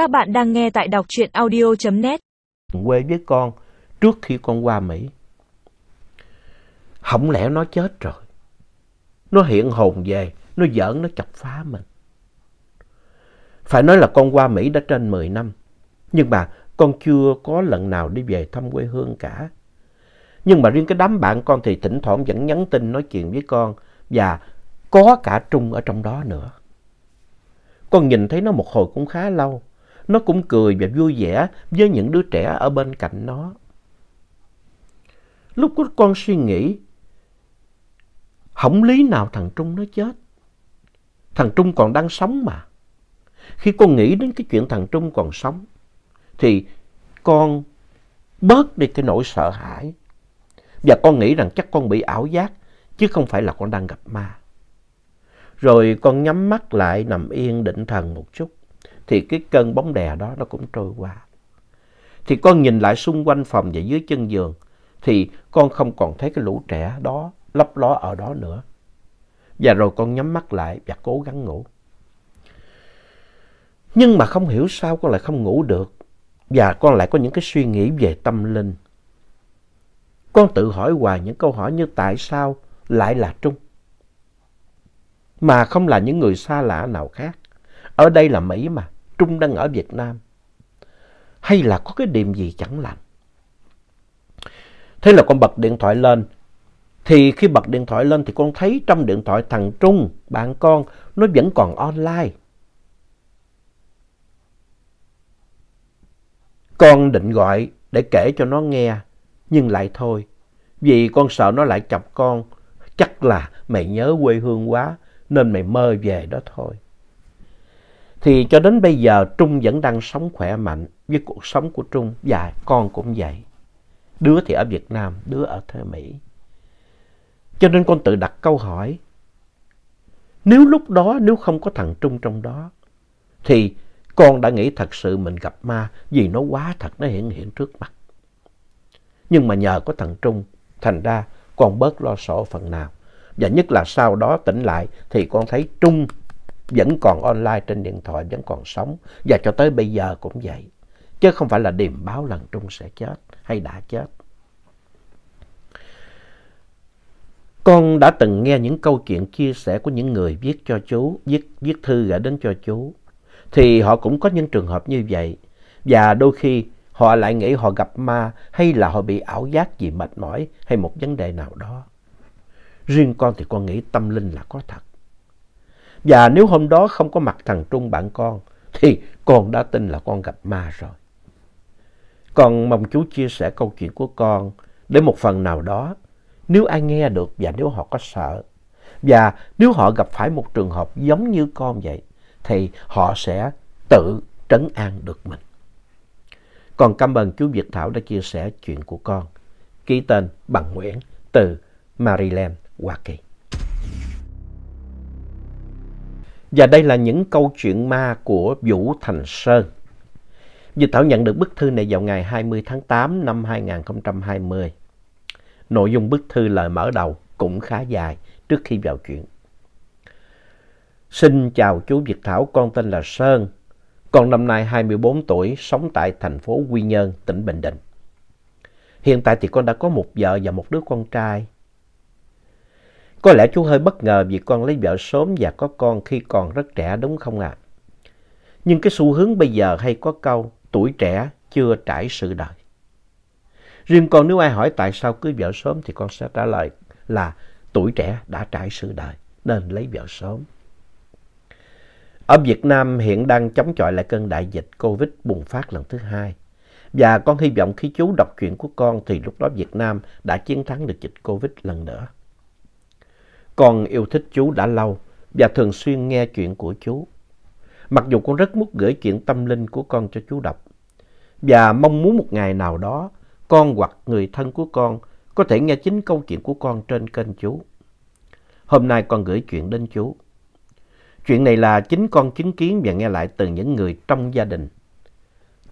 Các bạn đang nghe tại đọc truyện audio.net. Quê với con trước khi con qua Mỹ. Không lẽ nó chết rồi. Nó hiện hồn về, nó giỡn, nó chọc phá mình. Phải nói là con qua Mỹ đã trên 10 năm. Nhưng mà con chưa có lần nào đi về thăm quê hương cả. Nhưng mà riêng cái đám bạn con thì thỉnh thoảng vẫn nhắn tin nói chuyện với con. Và có cả Trung ở trong đó nữa. Con nhìn thấy nó một hồi cũng khá lâu. Nó cũng cười và vui vẻ với những đứa trẻ ở bên cạnh nó. Lúc đó con suy nghĩ, không lý nào thằng Trung nó chết. Thằng Trung còn đang sống mà. Khi con nghĩ đến cái chuyện thằng Trung còn sống, thì con bớt đi cái nỗi sợ hãi. Và con nghĩ rằng chắc con bị ảo giác, chứ không phải là con đang gặp ma. Rồi con nhắm mắt lại nằm yên định thần một chút. Thì cái cơn bóng đè đó nó cũng trôi qua. Thì con nhìn lại xung quanh phòng và dưới chân giường. Thì con không còn thấy cái lũ trẻ đó lấp ló ở đó nữa. Và rồi con nhắm mắt lại và cố gắng ngủ. Nhưng mà không hiểu sao con lại không ngủ được. Và con lại có những cái suy nghĩ về tâm linh. Con tự hỏi hoài những câu hỏi như tại sao lại là Trung? Mà không là những người xa lạ nào khác. Ở đây là Mỹ mà, Trung đang ở Việt Nam. Hay là có cái điểm gì chẳng lành? Thế là con bật điện thoại lên. Thì khi bật điện thoại lên thì con thấy trong điện thoại thằng Trung, bạn con, nó vẫn còn online. Con định gọi để kể cho nó nghe, nhưng lại thôi. Vì con sợ nó lại chọc con. Chắc là mày nhớ quê hương quá, nên mày mơ về đó thôi. Thì cho đến bây giờ Trung vẫn đang sống khỏe mạnh với cuộc sống của Trung và con cũng vậy. Đứa thì ở Việt Nam, đứa ở thế Mỹ. Cho nên con tự đặt câu hỏi. Nếu lúc đó, nếu không có thằng Trung trong đó, thì con đã nghĩ thật sự mình gặp ma vì nó quá thật, nó hiện hiện trước mặt. Nhưng mà nhờ có thằng Trung, thành ra con bớt lo sợ phần nào. Và nhất là sau đó tỉnh lại thì con thấy Trung vẫn còn online trên điện thoại, vẫn còn sống. Và cho tới bây giờ cũng vậy. Chứ không phải là điềm báo lần Trung sẽ chết hay đã chết. Con đã từng nghe những câu chuyện chia sẻ của những người viết cho chú, viết, viết thư gửi đến cho chú. Thì họ cũng có những trường hợp như vậy. Và đôi khi họ lại nghĩ họ gặp ma hay là họ bị ảo giác vì mệt mỏi hay một vấn đề nào đó. Riêng con thì con nghĩ tâm linh là có thật. Và nếu hôm đó không có mặt thằng Trung bạn con, thì con đã tin là con gặp ma rồi. Con mong chú chia sẻ câu chuyện của con để một phần nào đó, nếu ai nghe được và nếu họ có sợ, và nếu họ gặp phải một trường hợp giống như con vậy, thì họ sẽ tự trấn an được mình. Còn cảm ơn chú Việt Thảo đã chia sẻ chuyện của con. Ký tên bằng Nguyễn từ Maryland, Hoa Kỳ. Và đây là những câu chuyện ma của Vũ Thành Sơn. Việt Thảo nhận được bức thư này vào ngày 20 tháng 8 năm 2020. Nội dung bức thư lời mở đầu cũng khá dài trước khi vào chuyện. Xin chào chú Việt Thảo, con tên là Sơn. Con năm nay 24 tuổi, sống tại thành phố Quy Nhơn, tỉnh Bình Định. Hiện tại thì con đã có một vợ và một đứa con trai. Có lẽ chú hơi bất ngờ vì con lấy vợ sớm và có con khi còn rất trẻ, đúng không ạ? À? Nhưng cái xu hướng bây giờ hay có câu, tuổi trẻ chưa trải sự đời. Riêng con nếu ai hỏi tại sao cưới vợ sớm thì con sẽ trả lời là tuổi trẻ đã trải sự đời, nên lấy vợ sớm. Ở Việt Nam hiện đang chống chọi lại cơn đại dịch Covid bùng phát lần thứ hai. Và con hy vọng khi chú đọc chuyện của con thì lúc đó Việt Nam đã chiến thắng được dịch Covid lần nữa. Con yêu thích chú đã lâu và thường xuyên nghe chuyện của chú. Mặc dù con rất muốn gửi chuyện tâm linh của con cho chú đọc. Và mong muốn một ngày nào đó con hoặc người thân của con có thể nghe chính câu chuyện của con trên kênh chú. Hôm nay con gửi chuyện đến chú. Chuyện này là chính con chứng kiến và nghe lại từ những người trong gia đình.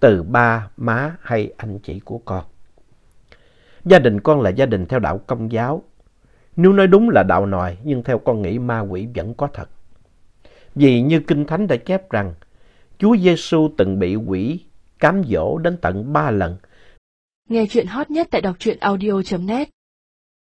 Từ ba, má hay anh chị của con. Gia đình con là gia đình theo đạo công giáo. Nếu nói đúng là đạo nòi, nhưng theo con nghĩ ma quỷ vẫn có thật. Vì như Kinh Thánh đã chép rằng, Chúa Giêsu từng bị quỷ cám dỗ đến tận ba lần. Nghe chuyện hot nhất tại đọc truyện audio.net